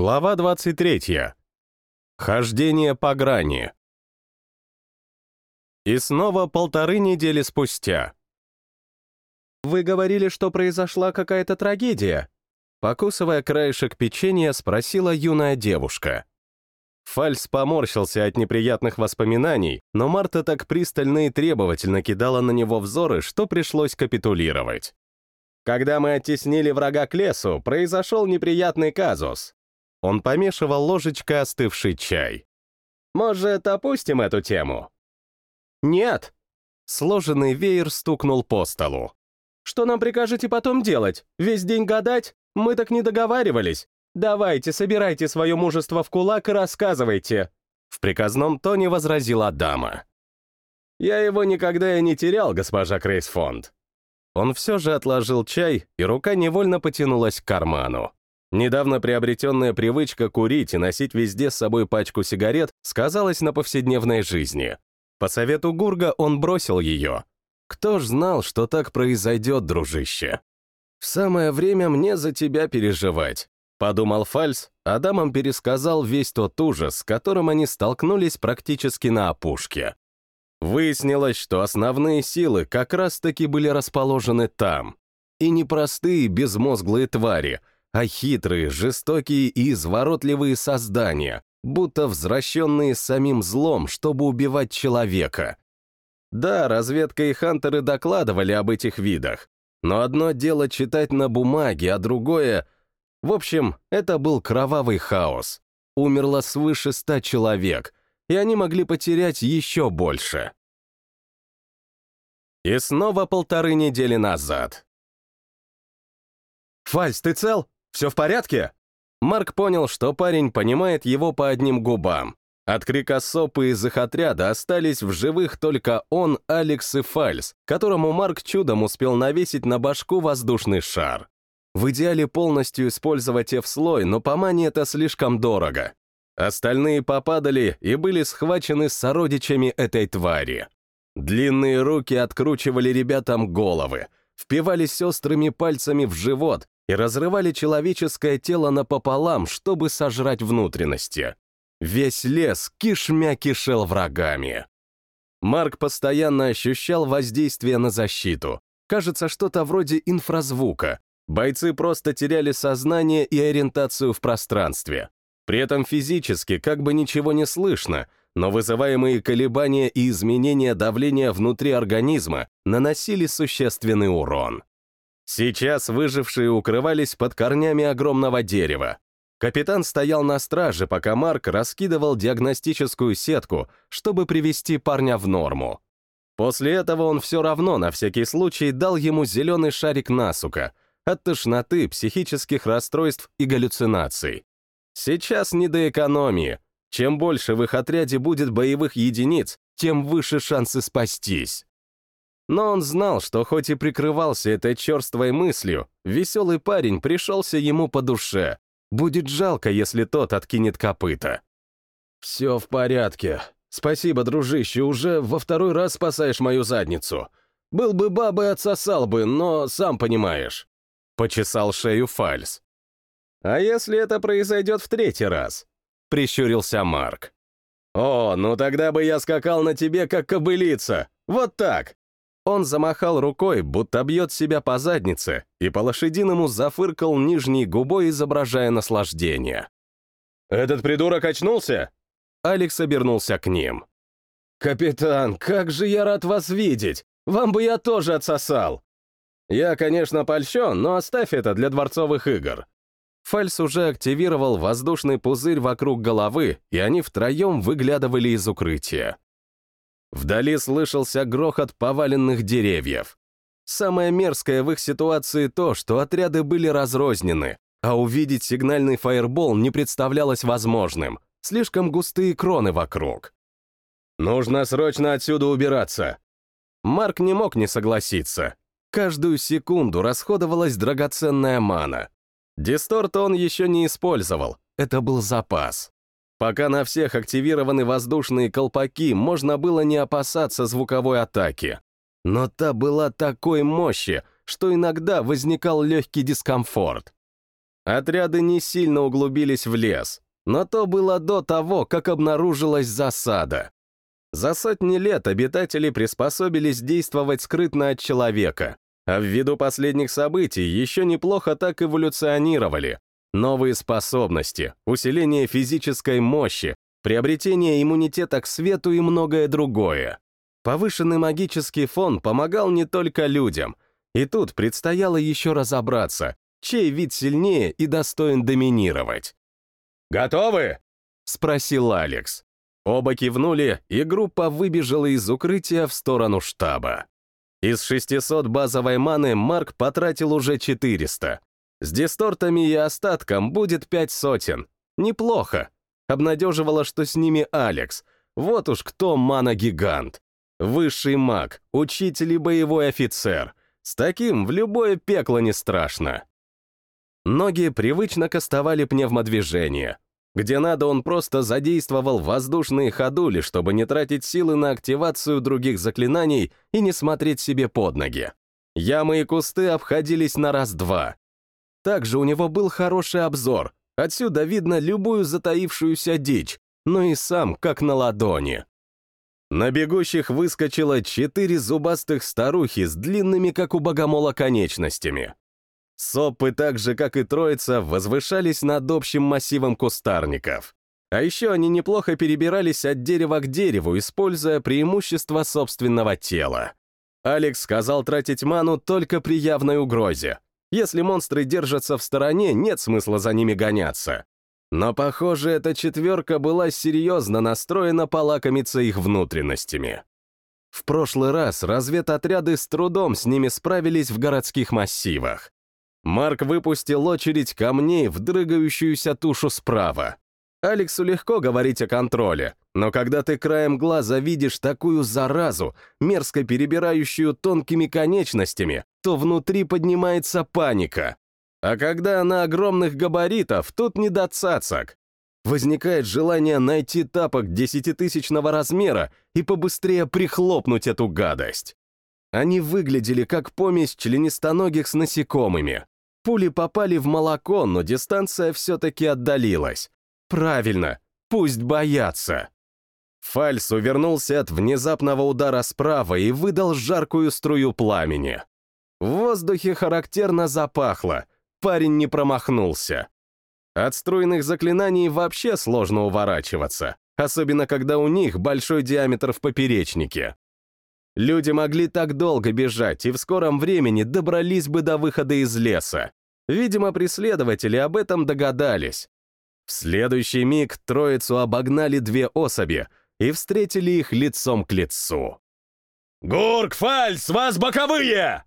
Глава 23. Хождение по грани. И снова полторы недели спустя. «Вы говорили, что произошла какая-то трагедия?» Покусывая краешек печенья, спросила юная девушка. Фальс поморщился от неприятных воспоминаний, но Марта так пристально и требовательно кидала на него взоры, что пришлось капитулировать. Когда мы оттеснили врага к лесу, произошел неприятный казус. Он помешивал ложечкой остывший чай. «Может, опустим эту тему?» «Нет!» Сложенный веер стукнул по столу. «Что нам прикажете потом делать? Весь день гадать? Мы так не договаривались. Давайте, собирайте свое мужество в кулак и рассказывайте!» В приказном тоне возразила дама. «Я его никогда и не терял, госпожа Крейсфонд». Он все же отложил чай, и рука невольно потянулась к карману. Недавно приобретенная привычка курить и носить везде с собой пачку сигарет сказалась на повседневной жизни. По совету Гурга он бросил ее. Кто ж знал, что так произойдет, дружище? В самое время мне за тебя переживать. Подумал Фальс, а дамам пересказал весь тот ужас, с которым они столкнулись практически на опушке. Выяснилось, что основные силы как раз-таки были расположены там. И непростые безмозглые твари — а хитрые, жестокие и изворотливые создания, будто возвращенные самим злом, чтобы убивать человека. Да, разведка и хантеры докладывали об этих видах, но одно дело читать на бумаге, а другое... В общем, это был кровавый хаос. Умерло свыше ста человек, и они могли потерять еще больше. И снова полторы недели назад. «Фальс, ты цел?» Все в порядке?» Марк понял, что парень понимает его по одним губам. От крика сопы из их отряда остались в живых только он, Алекс и Фальс, которому Марк чудом успел навесить на башку воздушный шар. В идеале полностью использовать F-слой, но по мане это слишком дорого. Остальные попадали и были схвачены сородичами этой твари. Длинные руки откручивали ребятам головы, впивались острыми пальцами в живот, и разрывали человеческое тело напополам, чтобы сожрать внутренности. Весь лес кишмя кишел врагами. Марк постоянно ощущал воздействие на защиту. Кажется, что-то вроде инфразвука. Бойцы просто теряли сознание и ориентацию в пространстве. При этом физически как бы ничего не слышно, но вызываемые колебания и изменения давления внутри организма наносили существенный урон. Сейчас выжившие укрывались под корнями огромного дерева. Капитан стоял на страже, пока Марк раскидывал диагностическую сетку, чтобы привести парня в норму. После этого он все равно на всякий случай дал ему зеленый шарик насука от тошноты, психических расстройств и галлюцинаций. Сейчас не до экономии. Чем больше в их отряде будет боевых единиц, тем выше шансы спастись. Но он знал, что хоть и прикрывался этой черствой мыслью, веселый парень пришелся ему по душе. Будет жалко, если тот откинет копыта. «Все в порядке. Спасибо, дружище, уже во второй раз спасаешь мою задницу. Был бы бабой, отсосал бы, но сам понимаешь». Почесал шею Фальс. «А если это произойдет в третий раз?» Прищурился Марк. «О, ну тогда бы я скакал на тебе, как кобылица. Вот так!» Он замахал рукой, будто бьет себя по заднице, и по-лошадиному зафыркал нижней губой, изображая наслаждение. «Этот придурок очнулся?» Алекс обернулся к ним. «Капитан, как же я рад вас видеть! Вам бы я тоже отсосал!» «Я, конечно, польщен, но оставь это для дворцовых игр». Фальс уже активировал воздушный пузырь вокруг головы, и они втроем выглядывали из укрытия. Вдали слышался грохот поваленных деревьев. Самое мерзкое в их ситуации то, что отряды были разрознены, а увидеть сигнальный фаербол не представлялось возможным. Слишком густые кроны вокруг. «Нужно срочно отсюда убираться!» Марк не мог не согласиться. Каждую секунду расходовалась драгоценная мана. Дисторт он еще не использовал, это был запас. Пока на всех активированы воздушные колпаки, можно было не опасаться звуковой атаки. Но та была такой мощи, что иногда возникал легкий дискомфорт. Отряды не сильно углубились в лес, но то было до того, как обнаружилась засада. За сотни лет обитатели приспособились действовать скрытно от человека, а ввиду последних событий еще неплохо так эволюционировали. Новые способности, усиление физической мощи, приобретение иммунитета к свету и многое другое. Повышенный магический фон помогал не только людям, и тут предстояло еще разобраться, чей вид сильнее и достоин доминировать. «Готовы?» — спросил Алекс. Оба кивнули, и группа выбежала из укрытия в сторону штаба. Из 600 базовой маны Марк потратил уже 400. С дистортами и остатком будет пять сотен. Неплохо. Обнадеживало, что с ними Алекс. Вот уж кто мана-гигант. Высший маг, учитель и боевой офицер. С таким в любое пекло не страшно. Ноги привычно кастовали пневмодвижение. Где надо, он просто задействовал воздушные ходули, чтобы не тратить силы на активацию других заклинаний и не смотреть себе под ноги. Ямы и кусты обходились на раз-два. Также у него был хороший обзор. Отсюда видно любую затаившуюся дичь, но и сам как на ладони. На бегущих выскочило четыре зубастых старухи с длинными, как у богомола, конечностями. Сопы, так же, как и троица, возвышались над общим массивом кустарников. А еще они неплохо перебирались от дерева к дереву, используя преимущество собственного тела. Алекс сказал тратить ману только при явной угрозе. Если монстры держатся в стороне, нет смысла за ними гоняться. Но, похоже, эта четверка была серьезно настроена полакомиться их внутренностями. В прошлый раз разведотряды с трудом с ними справились в городских массивах. Марк выпустил очередь камней в дрыгающуюся тушу справа. Алексу легко говорить о контроле, но когда ты краем глаза видишь такую заразу, мерзко перебирающую тонкими конечностями, то внутри поднимается паника. А когда она огромных габаритов, тут не до цацок. Возникает желание найти тапок десятитысячного размера и побыстрее прихлопнуть эту гадость. Они выглядели как помесь членистоногих с насекомыми. Пули попали в молоко, но дистанция все-таки отдалилась. Правильно, пусть боятся. Фальс увернулся от внезапного удара справа и выдал жаркую струю пламени. В воздухе характерно запахло, парень не промахнулся. От струйных заклинаний вообще сложно уворачиваться, особенно когда у них большой диаметр в поперечнике. Люди могли так долго бежать и в скором времени добрались бы до выхода из леса. Видимо, преследователи об этом догадались. В следующий миг троицу обогнали две особи и встретили их лицом к лицу. «Гурк, Фальс, вас боковые!»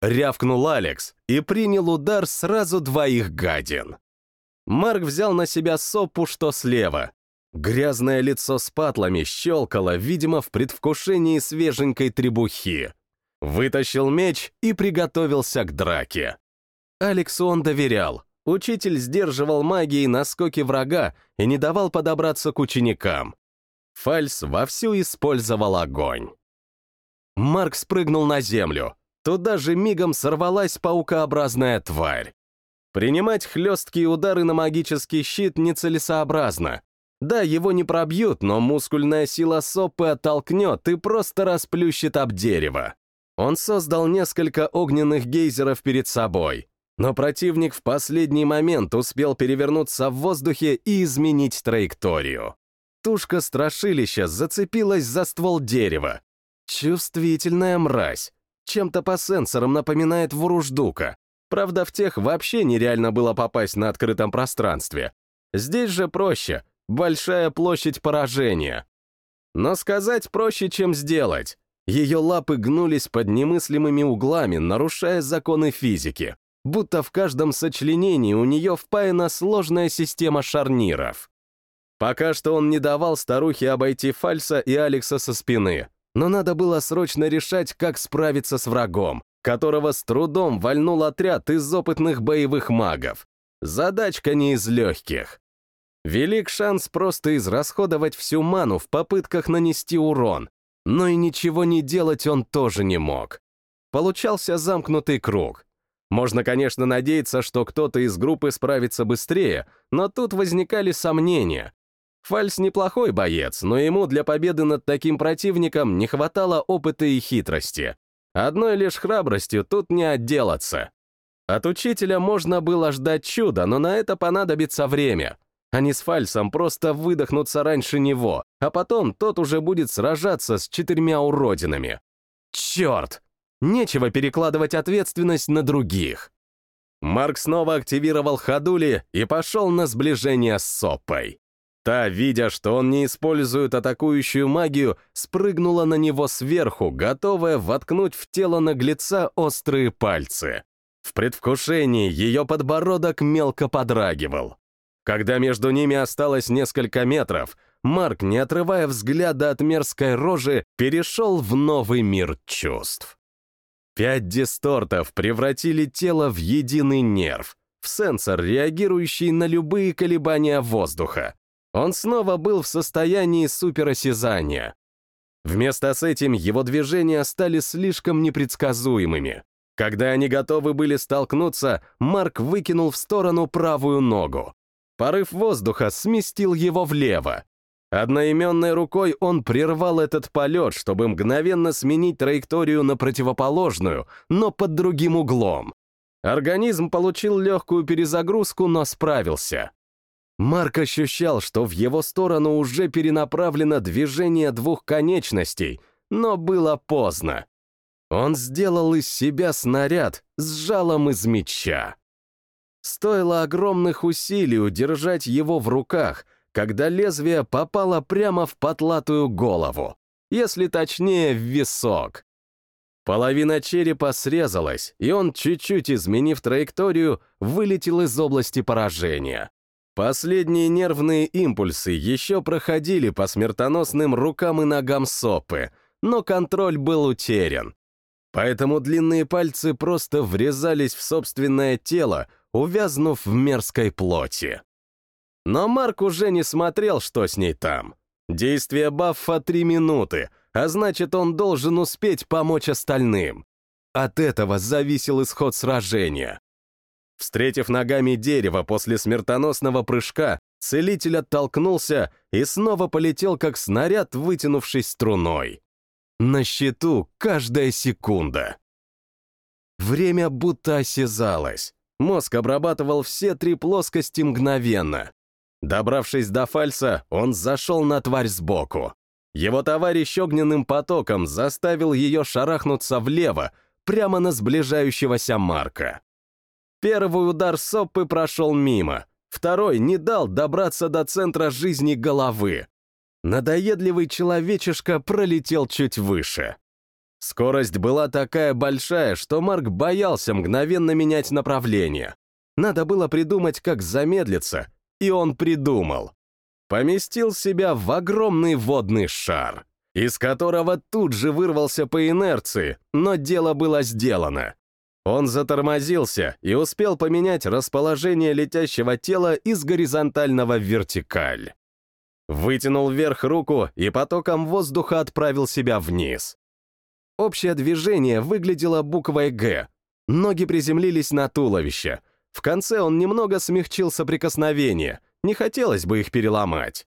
Рявкнул Алекс и принял удар сразу двоих гадин. Марк взял на себя сопу, что слева, Грязное лицо с патлами щелкало, видимо, в предвкушении свеженькой требухи. Вытащил меч и приготовился к драке. Алексу он доверял. Учитель сдерживал магией наскоки врага и не давал подобраться к ученикам. Фальс вовсю использовал огонь. Марк спрыгнул на землю. Туда же мигом сорвалась паукообразная тварь. Принимать хлесткие удары на магический щит нецелесообразно. Да, его не пробьют, но мускульная сила Соппы оттолкнет и просто расплющит об дерево. Он создал несколько огненных гейзеров перед собой, но противник в последний момент успел перевернуться в воздухе и изменить траекторию. Тушка страшилища зацепилась за ствол дерева. Чувствительная мразь. Чем-то по сенсорам напоминает вуруждука. Правда, в тех вообще нереально было попасть на открытом пространстве. Здесь же проще — большая площадь поражения. Но сказать проще, чем сделать. Ее лапы гнулись под немыслимыми углами, нарушая законы физики, будто в каждом сочленении у нее впаяна сложная система шарниров. Пока что он не давал старухе обойти Фальса и Алекса со спины, но надо было срочно решать, как справиться с врагом, которого с трудом вальнул отряд из опытных боевых магов. Задачка не из легких. Велик шанс просто израсходовать всю ману в попытках нанести урон, но и ничего не делать он тоже не мог. Получался замкнутый круг. Можно, конечно, надеяться, что кто-то из группы справится быстрее, но тут возникали сомнения. Фальс неплохой боец, но ему для победы над таким противником не хватало опыта и хитрости. Одной лишь храбростью тут не отделаться. От учителя можно было ждать чуда, но на это понадобится время. Они с Фальсом просто выдохнутся раньше него, а потом тот уже будет сражаться с четырьмя уродинами. Черт! Нечего перекладывать ответственность на других. Марк снова активировал ходули и пошел на сближение с Соппой. Та, видя, что он не использует атакующую магию, спрыгнула на него сверху, готовая воткнуть в тело наглеца острые пальцы. В предвкушении ее подбородок мелко подрагивал. Когда между ними осталось несколько метров, Марк, не отрывая взгляда от мерзкой рожи, перешел в новый мир чувств. Пять дистортов превратили тело в единый нерв, в сенсор, реагирующий на любые колебания воздуха. Он снова был в состоянии суперосязания. Вместо с этим его движения стали слишком непредсказуемыми. Когда они готовы были столкнуться, Марк выкинул в сторону правую ногу. Порыв воздуха сместил его влево. Одноименной рукой он прервал этот полет, чтобы мгновенно сменить траекторию на противоположную, но под другим углом. Организм получил легкую перезагрузку, но справился. Марк ощущал, что в его сторону уже перенаправлено движение двух конечностей, но было поздно. Он сделал из себя снаряд с жалом из меча. Стоило огромных усилий удержать его в руках, когда лезвие попало прямо в потлатую голову, если точнее, в висок. Половина черепа срезалась, и он, чуть-чуть изменив траекторию, вылетел из области поражения. Последние нервные импульсы еще проходили по смертоносным рукам и ногам Сопы, но контроль был утерян. Поэтому длинные пальцы просто врезались в собственное тело, увязнув в мерзкой плоти. Но Марк уже не смотрел, что с ней там. Действие баффа три минуты, а значит, он должен успеть помочь остальным. От этого зависел исход сражения. Встретив ногами дерево после смертоносного прыжка, целитель оттолкнулся и снова полетел, как снаряд, вытянувшись струной. На счету каждая секунда. Время будто осязалось. Мозг обрабатывал все три плоскости мгновенно. Добравшись до фальса, он зашел на тварь сбоку. Его товарищ огненным потоком заставил ее шарахнуться влево, прямо на сближающегося Марка. Первый удар Соппы прошел мимо, второй не дал добраться до центра жизни головы. Надоедливый человечишка пролетел чуть выше. Скорость была такая большая, что Марк боялся мгновенно менять направление. Надо было придумать, как замедлиться, и он придумал. Поместил себя в огромный водный шар, из которого тут же вырвался по инерции, но дело было сделано. Он затормозился и успел поменять расположение летящего тела из горизонтального в вертикаль. Вытянул вверх руку и потоком воздуха отправил себя вниз. Общее движение выглядело буквой «Г». Ноги приземлились на туловище. В конце он немного смягчил соприкосновение, не хотелось бы их переломать.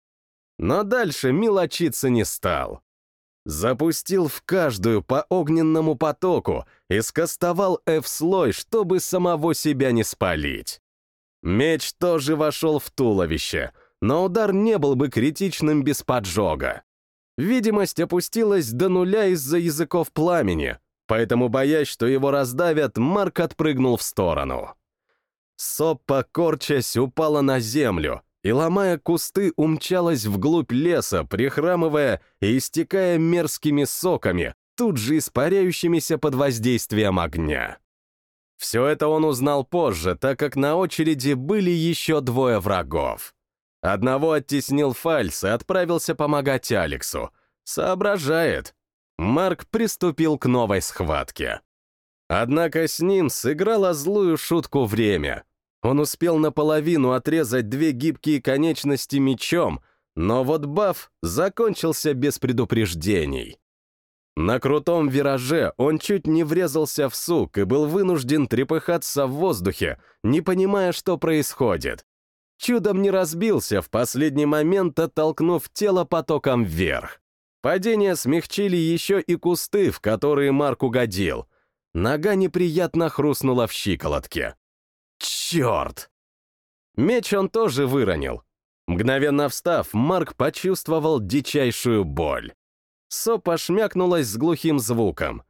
Но дальше мелочиться не стал. Запустил в каждую по огненному потоку и скостовал F-слой, чтобы самого себя не спалить. Меч тоже вошел в туловище, но удар не был бы критичным без поджога. Видимость опустилась до нуля из-за языков пламени, поэтому, боясь, что его раздавят, Марк отпрыгнул в сторону. Соппа, корчась, упала на землю, и, ломая кусты, умчалась вглубь леса, прихрамывая и истекая мерзкими соками, тут же испаряющимися под воздействием огня. Все это он узнал позже, так как на очереди были еще двое врагов. Одного оттеснил Фальс и отправился помогать Алексу. Соображает. Марк приступил к новой схватке. Однако с ним сыграла злую шутку время — он успел наполовину отрезать две гибкие конечности мечом, но вот баф закончился без предупреждений. На крутом вираже он чуть не врезался в сук и был вынужден трепыхаться в воздухе, не понимая, что происходит. Чудом не разбился, в последний момент оттолкнув тело потоком вверх. Падение смягчили еще и кусты, в которые Марк угодил. Нога неприятно хрустнула в щиколотке. Черт! Меч он тоже выронил. Мгновенно встав, Марк почувствовал дичайшую боль. Сопа шмякнулась с глухим звуком.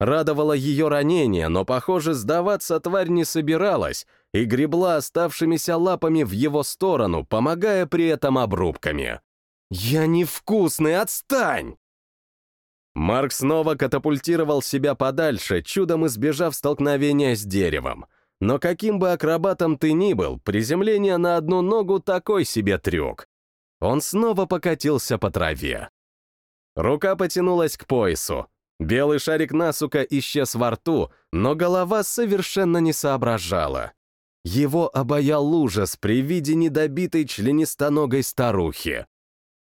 Радовало ее ранение, но, похоже, сдаваться тварь не собиралась и гребла оставшимися лапами в его сторону, помогая при этом обрубками. «Я невкусный, отстань!» Марк снова катапультировал себя подальше, чудом избежав столкновения с деревом. Но каким бы акробатом ты ни был, приземление на одну ногу такой себе трюк. Он снова покатился по траве. Рука потянулась к поясу. Белый шарик насука исчез во рту, но голова совершенно не соображала. Его обаял ужас при виде недобитой членистоногой старухи.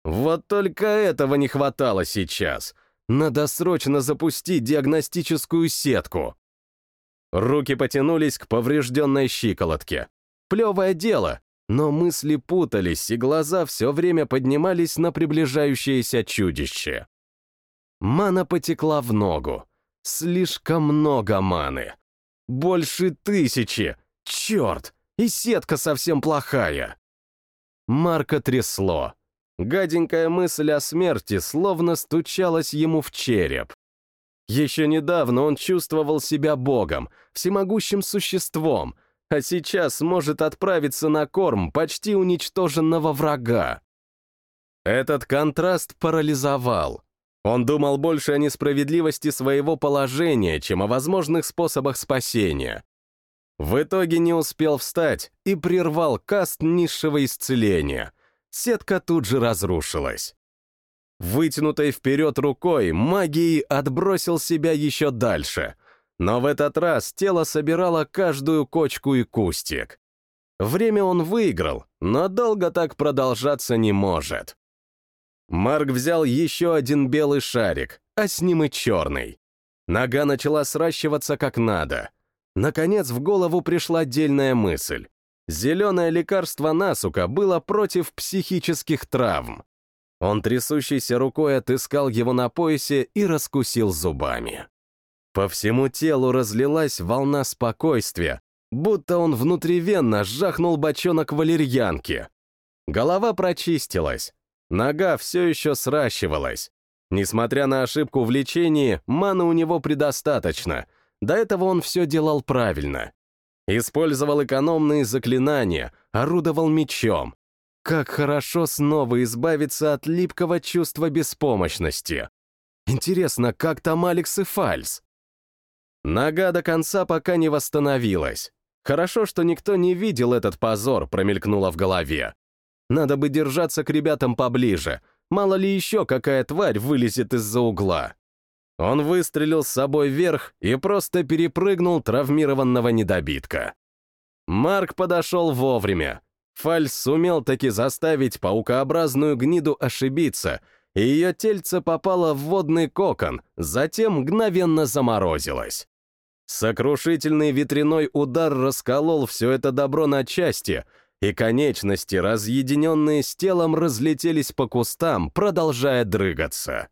Вот только этого не хватало сейчас. Надо срочно запустить диагностическую сетку. Руки потянулись к поврежденной щиколотке. Плевое дело, но мысли путались, и глаза все время поднимались на приближающееся чудище. Мана потекла в ногу. Слишком много маны. Больше тысячи. Черт! И сетка совсем плохая. Марка трясло. Гаденькая мысль о смерти словно стучалась ему в череп. Еще недавно он чувствовал себя богом, всемогущим существом, а сейчас может отправиться на корм почти уничтоженного врага. Этот контраст парализовал. Он думал больше о несправедливости своего положения, чем о возможных способах спасения. В итоге не успел встать и прервал каст низшего исцеления — сетка тут же разрушилась. Вытянутой вперед рукой магией отбросил себя еще дальше, но в этот раз тело собирало каждую кочку и кустик. Время он выиграл, но долго так продолжаться не может. Марк взял еще один белый шарик, а с ним и черный. Нога начала сращиваться как надо. Наконец в голову пришла отдельная мысль. Зеленое лекарство насука было против психических травм. Он трясущейся рукой отыскал его на поясе и раскусил зубами. По всему телу разлилась волна спокойствия, будто он внутривенно сжахнул бочонок валерьянки. Голова прочистилась, нога все еще сращивалась. Несмотря на ошибку в лечении, маны у него предостаточно. До этого он все делал правильно. Использовал экономные заклинания, орудовал мечом. Как хорошо снова избавиться от липкого чувства беспомощности. Интересно, как там Алекс и Фальс? Нога до конца пока не восстановилась. Хорошо, что никто не видел этот позор, промелькнуло в голове. Надо бы держаться к ребятам поближе, мало ли еще какая тварь вылезет из-за угла. Он выстрелил с собой вверх и просто перепрыгнул травмированного недобитка. Марк подошел вовремя. Фальс сумел таки заставить паукообразную гниду ошибиться, и ее тельце попало в водный кокон, затем мгновенно заморозилось. Сокрушительный ветряной удар расколол все это добро на части, и конечности, разъединенные с телом, разлетелись по кустам, продолжая дрыгаться.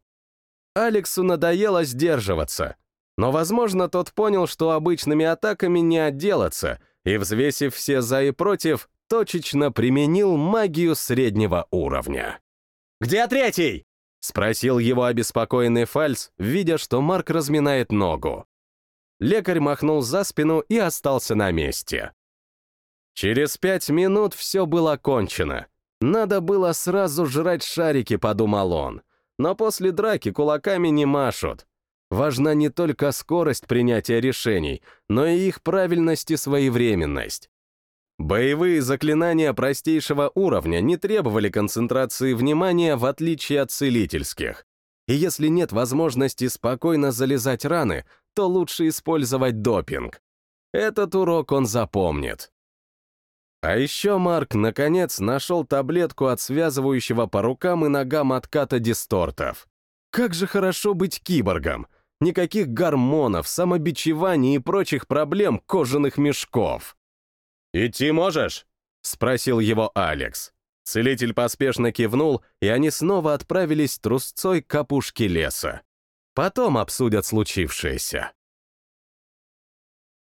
Алексу надоело сдерживаться. Но, возможно, тот понял, что обычными атаками не отделаться, и, взвесив все за и против, точечно применил магию среднего уровня. «Где третий?» — спросил его обеспокоенный Фальц, видя, что Марк разминает ногу. Лекарь махнул за спину и остался на месте. Через пять минут все было кончено. Надо было сразу жрать шарики, подумал он но после драки кулаками не машут. Важна не только скорость принятия решений, но и их правильность и своевременность. Боевые заклинания простейшего уровня не требовали концентрации внимания в отличие от целительских. И если нет возможности спокойно залезать раны, то лучше использовать допинг. Этот урок он запомнит. А еще Марк, наконец, нашел таблетку от связывающего по рукам и ногам отката дистортов. Как же хорошо быть киборгом! Никаких гормонов, самобичеваний и прочих проблем кожаных мешков. «Идти можешь?» — спросил его Алекс. Целитель поспешно кивнул, и они снова отправились трусцой к опушке леса. Потом обсудят случившееся.